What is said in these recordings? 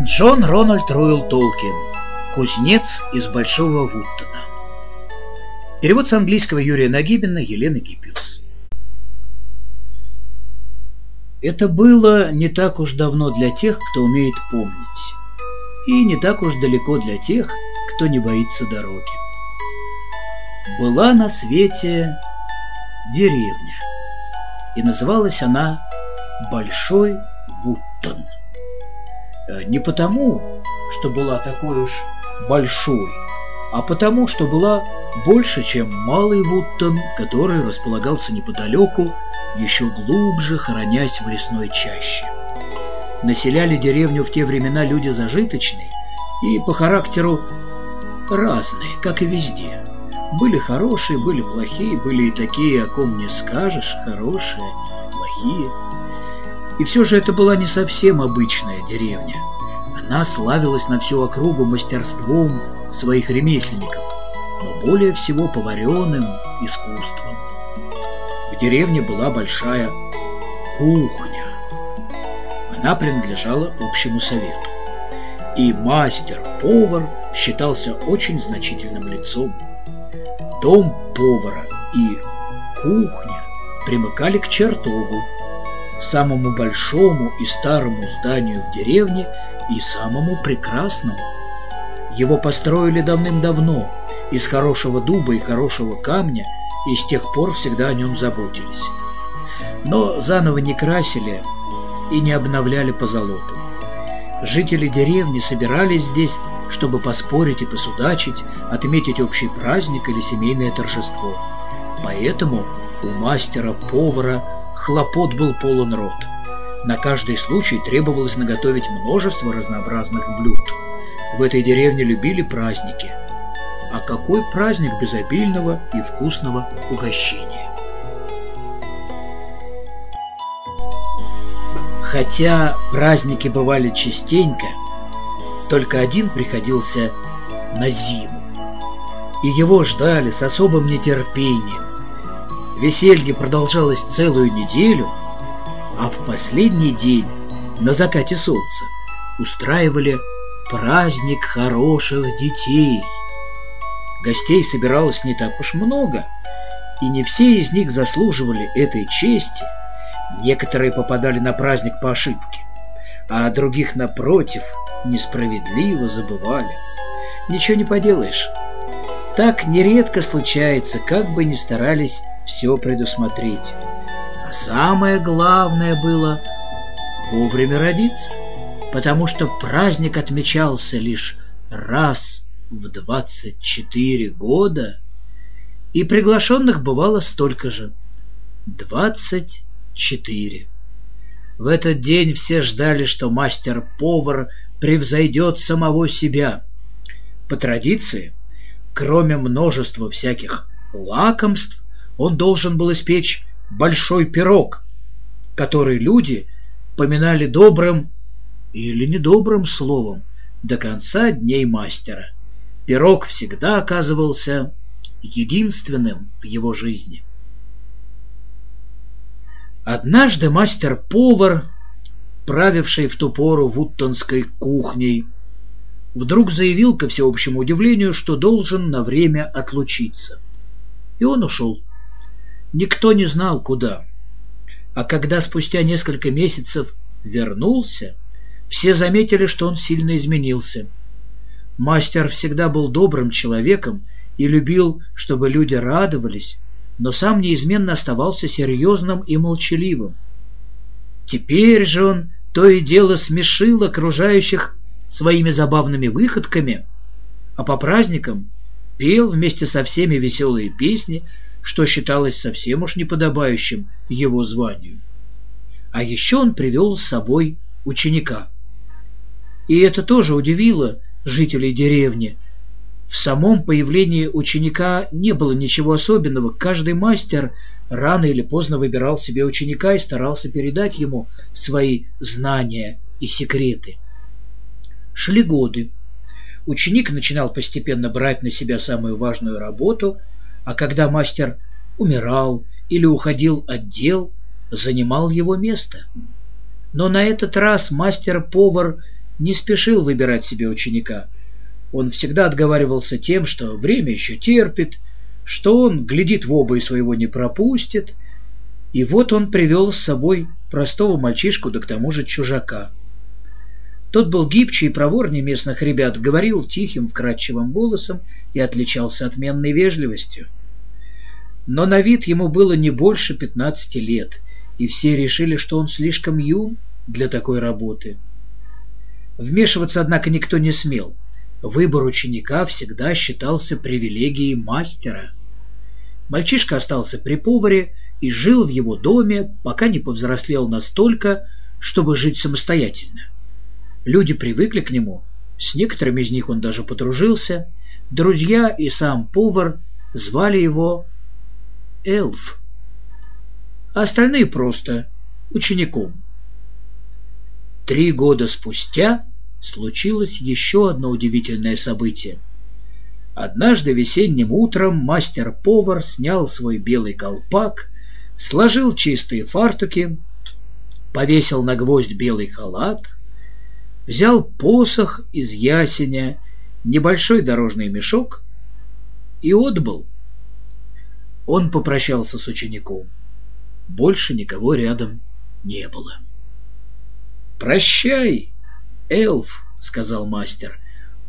Джон Рональд Ройл Толкин Кузнец из Большого Вуттона Перевод с английского Юрия Нагибина, Елены Гиппиус Это было не так уж давно для тех, кто умеет помнить, и не так уж далеко для тех, кто не боится дороги. Была на свете деревня, и называлась она Большой Вуттон. Э, не потому, что была такой уж большой, а потому, что была больше, чем Малый Вуттон, который располагался неподалеку, еще глубже хоронясь в лесной чаще. Населяли деревню в те времена люди зажиточные и по характеру разные, как и везде. Были хорошие, были плохие, были и такие, о ком не скажешь, хорошие, плохие – и все же это была не совсем обычная деревня. Она славилась на всю округу мастерством своих ремесленников, но более всего поваренным искусством. В деревне была большая кухня. Она принадлежала общему совету. И мастер-повар считался очень значительным лицом. Дом повара и кухня примыкали к чертогу, самому большому и старому зданию в деревне и самому прекрасному. Его построили давным-давно, из хорошего дуба и хорошего камня, и с тех пор всегда о нем заботились. Но заново не красили и не обновляли по золоту. Жители деревни собирались здесь, чтобы поспорить и посудачить, отметить общий праздник или семейное торжество. Поэтому у мастера-повара хлопот был полон рот. На каждый случай требовалось наготовить множество разнообразных блюд. В этой деревне любили праздники. А какой праздник без обильного и вкусного угощения? Хотя праздники бывали частенько, только один приходился на зиму. И его ждали с особым нетерпением. Веселье продолжалось целую неделю, а в последний день, на закате солнца, устраивали праздник хороших детей. Гостей собиралось не так уж много, и не все из них заслуживали этой чести. Некоторые попадали на праздник по ошибке, а других, напротив, несправедливо забывали. Ничего не поделаешь. Так нередко случается, как бы ни старались все предусмотреть. А самое главное было вовремя родиться, потому что праздник отмечался лишь раз в 24 года, и приглашенных бывало столько же – 24. В этот день все ждали, что мастер-повар превзойдет самого себя. По традиции, кроме множества всяких лакомств, он должен был испечь большой пирог, который люди поминали добрым или недобрым словом до конца дней мастера. Пирог всегда оказывался единственным в его жизни. Однажды мастер-повар, правивший в ту пору вуттонской кухней, вдруг заявил ко всеобщему удивлению, что должен на время отлучиться. И он ушел. Никто не знал, куда. А когда спустя несколько месяцев вернулся, все заметили, что он сильно изменился. Мастер всегда был добрым человеком и любил, чтобы люди радовались, но сам неизменно оставался серьезным и молчаливым. Теперь же он то и дело смешил окружающих своими забавными выходками, а по праздникам пел вместе со всеми веселые песни, что считалось совсем уж неподобающим его званию. А еще он привел с собой ученика. И это тоже удивило жителей деревни. В самом появлении ученика не было ничего особенного. Каждый мастер рано или поздно выбирал себе ученика и старался передать ему свои знания и секреты. Шли годы. Ученик начинал постепенно брать на себя самую важную работу – а когда мастер умирал или уходил от дел, занимал его место. Но на этот раз мастер-повар не спешил выбирать себе ученика. Он всегда отговаривался тем, что время еще терпит, что он глядит в оба и своего не пропустит. И вот он привел с собой простого мальчишку, да к тому же чужака. Тот был гибче и проворнее местных ребят, говорил тихим, вкрадчивым голосом и отличался отменной вежливостью. Но на вид ему было не больше пятнадцати лет, и все решили, что он слишком юн для такой работы. Вмешиваться, однако, никто не смел. Выбор ученика всегда считался привилегией мастера. Мальчишка остался при поваре и жил в его доме, пока не повзрослел настолько, чтобы жить самостоятельно. Люди привыкли к нему, с некоторыми из них он даже подружился. Друзья и сам повар звали его Эльф. А остальные просто учеником. Три года спустя случилось еще одно удивительное событие. Однажды весенним утром мастер-повар снял свой белый колпак, сложил чистые фартуки, повесил на гвоздь белый халат, взял посох из ясеня, небольшой дорожный мешок и отбыл. Он попрощался с учеником. Больше никого рядом не было. «Прощай, эльф», — сказал мастер.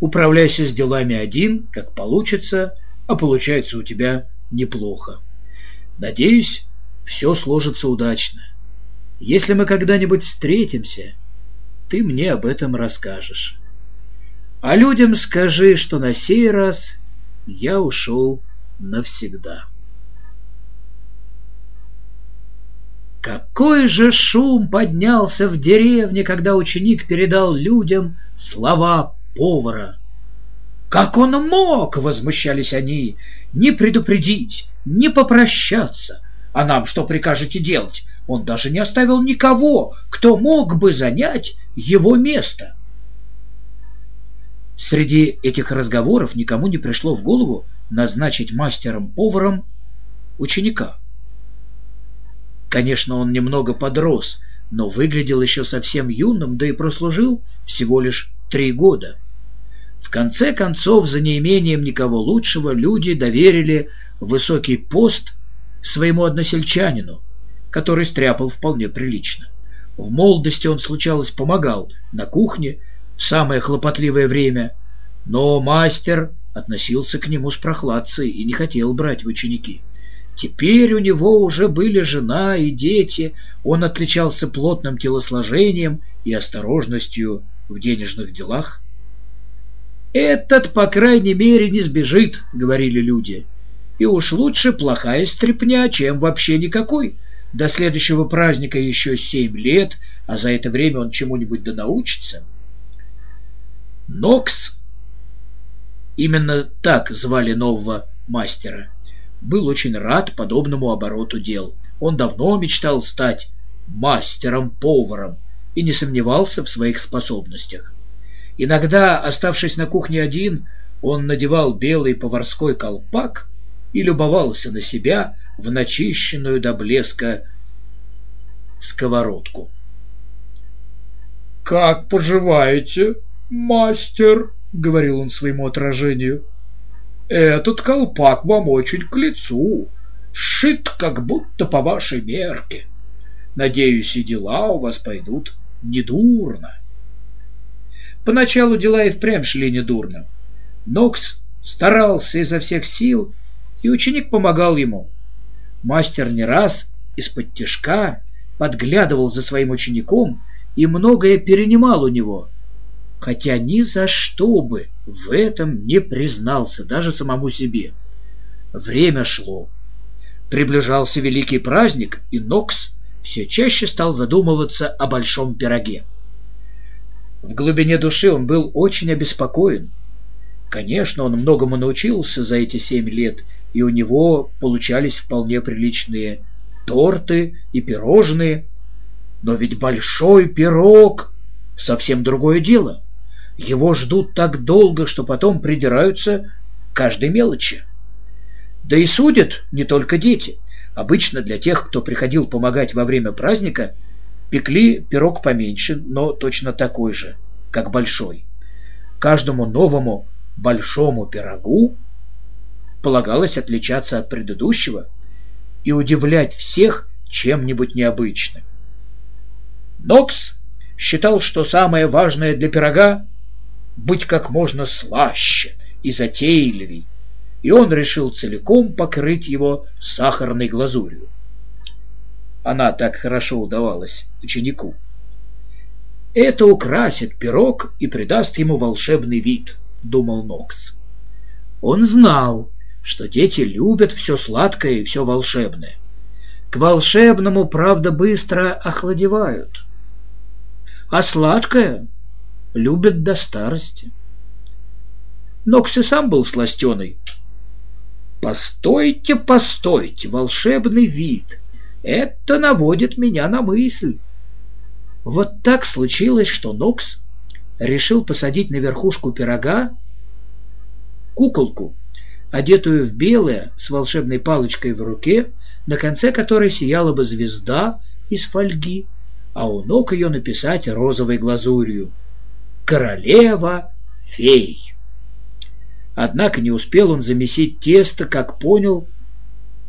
«Управляйся с делами один, как получится, а получается у тебя неплохо. Надеюсь, все сложится удачно. Если мы когда-нибудь встретимся, ты мне об этом расскажешь. А людям скажи, что на сей раз я ушел навсегда. Какой же шум поднялся в деревне, когда ученик передал людям слова повара. «Как он мог?» — возмущались они. «Не предупредить, не попрощаться. А нам что прикажете делать? Он даже не оставил никого, кто мог бы занять его место. Среди этих разговоров никому не пришло в голову назначить мастером-поваром ученика. Конечно, он немного подрос, но выглядел еще совсем юным, да и прослужил всего лишь три года. В конце концов, за неимением никого лучшего, люди доверили высокий пост своему односельчанину, который стряпал вполне прилично. В молодости он, случалось, помогал на кухне в самое хлопотливое время, но мастер относился к нему с прохладцей и не хотел брать в ученики. Теперь у него уже были жена и дети, он отличался плотным телосложением и осторожностью в денежных делах. «Этот, по крайней мере, не сбежит», — говорили люди. «И уж лучше плохая стряпня, чем вообще никакой». До следующего праздника еще семь лет, а за это время он чему-нибудь да научится. Нокс, именно так звали нового мастера, был очень рад подобному обороту дел. Он давно мечтал стать мастером-поваром и не сомневался в своих способностях. Иногда, оставшись на кухне один, он надевал белый поварской колпак и любовался на себя, в начищенную до блеска сковородку. «Как поживаете, мастер?» — говорил он своему отражению. «Этот колпак вам очень к лицу, сшит как будто по вашей мерке. Надеюсь, и дела у вас пойдут недурно». Поначалу дела и впрямь шли недурно. Нокс старался изо всех сил, и ученик помогал ему. Мастер не раз из-под тяжка подглядывал за своим учеником и многое перенимал у него, хотя ни за что бы в этом не признался даже самому себе. Время шло. Приближался великий праздник, и Нокс все чаще стал задумываться о большом пироге. В глубине души он был очень обеспокоен. Конечно, он многому научился за эти семь лет — и у него получались вполне приличные торты и пирожные. Но ведь большой пирог — совсем другое дело. Его ждут так долго, что потом придираются к каждой мелочи. Да и судят не только дети. Обычно для тех, кто приходил помогать во время праздника, пекли пирог поменьше, но точно такой же. как большой. Каждому новому большому пирогу полагалось отличаться от предыдущего и удивлять всех чем-нибудь необычным. Нокс считал, что самое важное для пирога — быть как можно слаще и затейливей, и он решил целиком покрыть его сахарной глазурью. Она так хорошо удавалась ученику. «Это украсит пирог и придаст ему волшебный вид», — думал Нокс. Он знал, что дети любят все сладкое и все волшебное. К волшебному, правда, быстро охладевают. А сладкое любят до старости. Нокс и сам был сластеный. «Постойте, постойте, волшебный вид! Это наводит меня на мысль!» Вот так случилось, что Нокс решил посадить на верхушку пирога куколку, одетую в белое, с волшебной палочкой в руке, на конце которой сияла бы звезда из фольги, а у ног ее написать розовой глазурью «Королева фей». Однако не успел он замесить тесто, как понял,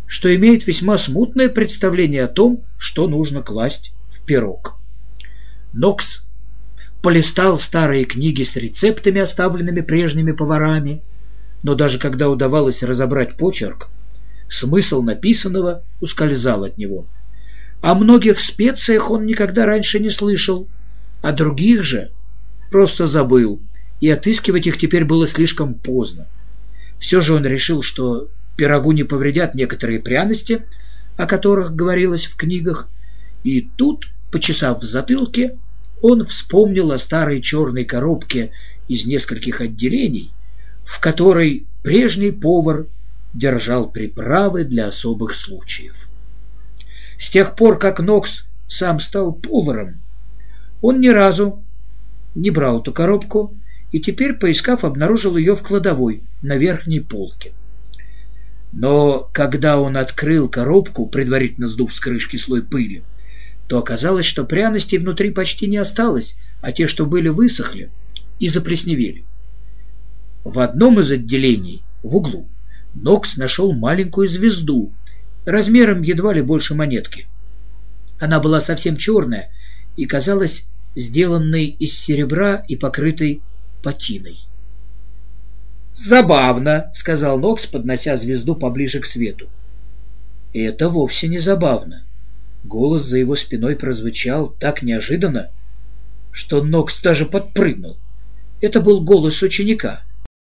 что имеет весьма смутное представление о том, что нужно класть в пирог. Нокс полистал старые книги с рецептами, оставленными прежними поварами, но даже когда удавалось разобрать почерк, смысл написанного ускользал от него. О многих специях он никогда раньше не слышал, а других же просто забыл, и отыскивать их теперь было слишком поздно. Все же он решил, что пирогу не повредят некоторые пряности, о которых говорилось в книгах, и тут, почесав в затылке, он вспомнил о старой черной коробке из нескольких отделений, в которой прежний повар держал приправы для особых случаев. С тех пор, как Нокс сам стал поваром, он ни разу не брал эту коробку и теперь, поискав, обнаружил ее в кладовой на верхней полке. Но когда он открыл коробку, предварительно сдув с крышки слой пыли, то оказалось, что пряностей внутри почти не осталось, а те, что были, высохли и заплесневели. В одном из отделений, в углу, Нокс нашел маленькую звезду, размером едва ли больше монетки. Она была совсем черная и казалась сделанной из серебра и покрытой патиной. «Забавно», — сказал Нокс, поднося звезду поближе к свету. «Это вовсе не забавно». Голос за его спиной прозвучал так неожиданно, что Нокс даже подпрыгнул. Это был голос ученика.